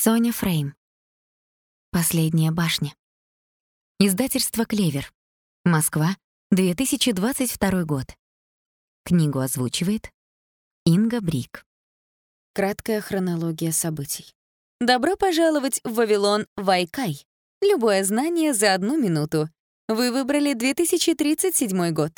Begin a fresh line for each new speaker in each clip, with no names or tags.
Соня Фрейм. Последняя башня. Издательство «Клевер». Москва, 2022 год. Книгу озвучивает Инга Брик.
Краткая хронология событий. Добро пожаловать в Вавилон Вайкай. Любое знание за одну минуту. Вы выбрали 2037 год.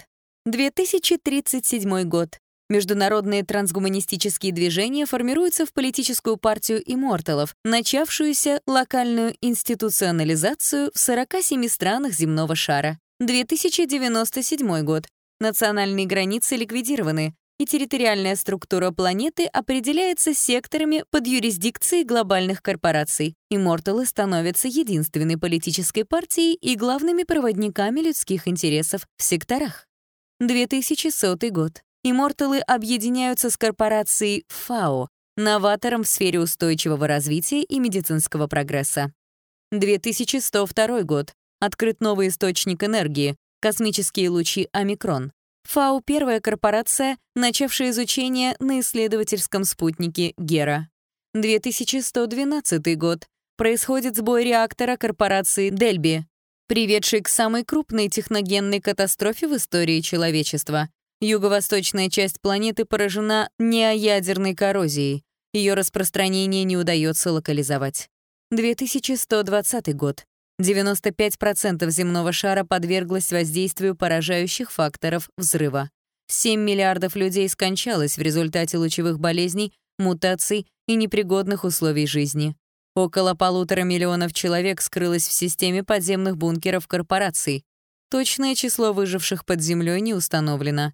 2037 год. Международные трансгуманистические движения формируются в политическую партию имморталов, начавшуюся локальную институционализацию в 47 странах земного шара. 2097 год. Национальные границы ликвидированы, и территориальная структура планеты определяется секторами под юрисдикцией глобальных корпораций. Имморталы становятся единственной политической партией и главными проводниками людских интересов в секторах. 2100 год. Имморталы объединяются с корпорацией ФАО, новатором в сфере устойчивого развития и медицинского прогресса. 2102 год. Открыт новый источник энергии — космические лучи «Омикрон». ФАО — первая корпорация, начавшая изучение на исследовательском спутнике Гера. 2112 год. Происходит сбой реактора корпорации Дельби, приведший к самой крупной техногенной катастрофе в истории человечества. Юго-восточная часть планеты поражена неоядерной коррозией. Ее распространение не удается локализовать. 2120 год. 95% земного шара подверглось воздействию поражающих факторов взрыва. 7 миллиардов людей скончалось в результате лучевых болезней, мутаций и непригодных условий жизни. Около полутора миллионов человек скрылось в системе подземных бункеров корпораций. Точное число выживших под землей не установлено.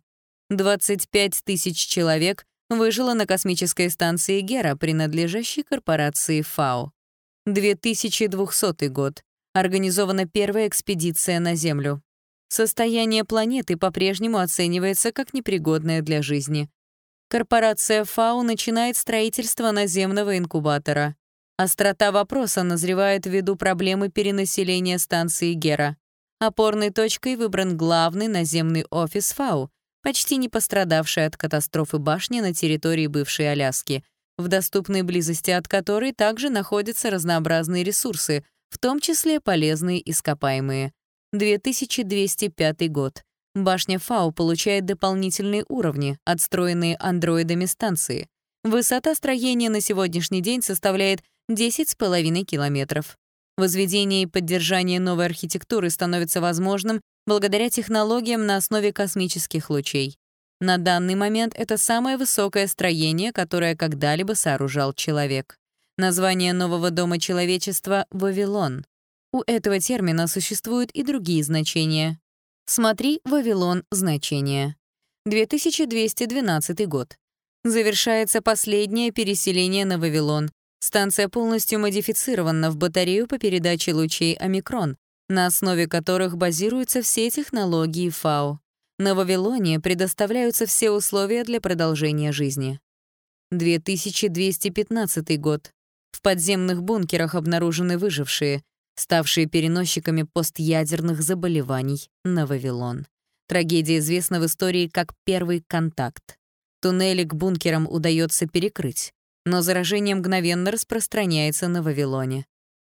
25 тысяч человек выжило на космической станции Гера, принадлежащей корпорации ФАО. 2200 год. Организована первая экспедиция на Землю. Состояние планеты по-прежнему оценивается как непригодное для жизни. Корпорация ФАО начинает строительство наземного инкубатора. Острота вопроса назревает ввиду проблемы перенаселения станции Гера. Опорной точкой выбран главный наземный офис ФАО, почти не пострадавшая от катастрофы башни на территории бывшей Аляски, в доступной близости от которой также находятся разнообразные ресурсы, в том числе полезные ископаемые. 2205 год. Башня Фау получает дополнительные уровни, отстроенные андроидами станции. Высота строения на сегодняшний день составляет 10,5 километров. Возведение и поддержание новой архитектуры становится возможным благодаря технологиям на основе космических лучей. На данный момент это самое высокое строение, которое когда-либо сооружал человек. Название нового дома человечества — Вавилон. У этого термина существуют и другие значения. Смотри «Вавилон. Значение». 2212 год. Завершается последнее переселение на Вавилон. Станция полностью модифицирована в батарею по передаче лучей «Омикрон», на основе которых базируются все технологии ФАО. На Вавилоне предоставляются все условия для продолжения жизни. 2215 год. В подземных бункерах обнаружены выжившие, ставшие переносчиками постъядерных заболеваний на Вавилон. Трагедия известна в истории как «Первый контакт». Туннели к бункерам удается перекрыть, но заражение мгновенно распространяется на Вавилоне.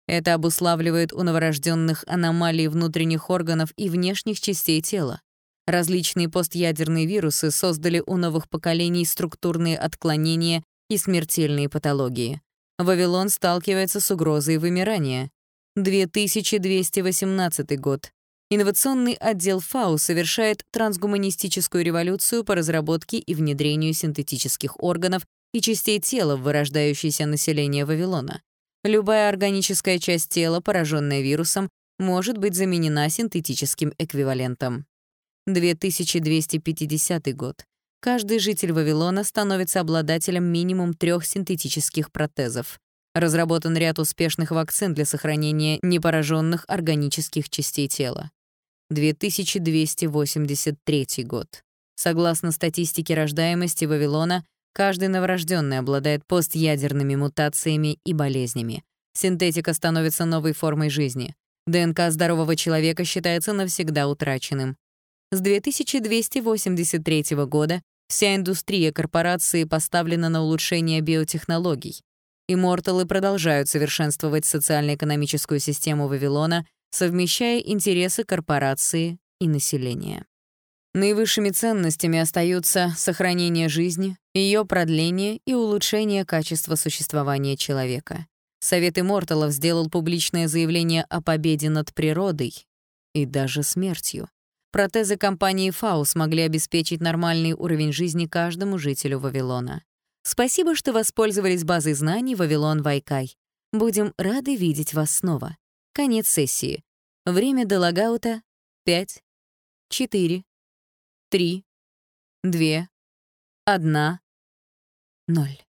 Это обуславливает у новорожденных аномалии внутренних органов и внешних частей тела. Различные постъядерные вирусы создали у новых поколений структурные отклонения и смертельные патологии. Вавилон сталкивается с угрозой вымирания. 2218 год. Инновационный отдел ФАУ совершает трансгуманистическую революцию по разработке и внедрению синтетических органов и частей тела в вырождающееся население Вавилона. Любая органическая часть тела, пораженная вирусом, может быть заменена синтетическим эквивалентом. 2250 год. Каждый житель Вавилона становится обладателем минимум трех синтетических протезов. Разработан ряд успешных вакцин для сохранения непораженных органических частей тела. 2283 год. Согласно статистике рождаемости Вавилона, Каждый новорожденный обладает постъядерными мутациями и болезнями. Синтетика становится новой формой жизни. ДНК здорового человека считается навсегда утраченным. С 2283 года вся индустрия корпорации поставлена на улучшение биотехнологий. Имморталы продолжают совершенствовать социально-экономическую систему Вавилона, совмещая интересы корпорации и населения. Наивысшими ценностями остаются сохранение жизни, ее продление и улучшение качества существования человека. Совет Имморталов сделал публичное заявление о победе над природой и даже смертью. Протезы компании ФАУ смогли обеспечить нормальный уровень жизни каждому жителю Вавилона. Спасибо, что воспользовались базой знаний Вавилон Вайкай. Будем рады видеть вас снова. Конец сессии. Время до логаута — 5, 4, 3, 2, 1, 0.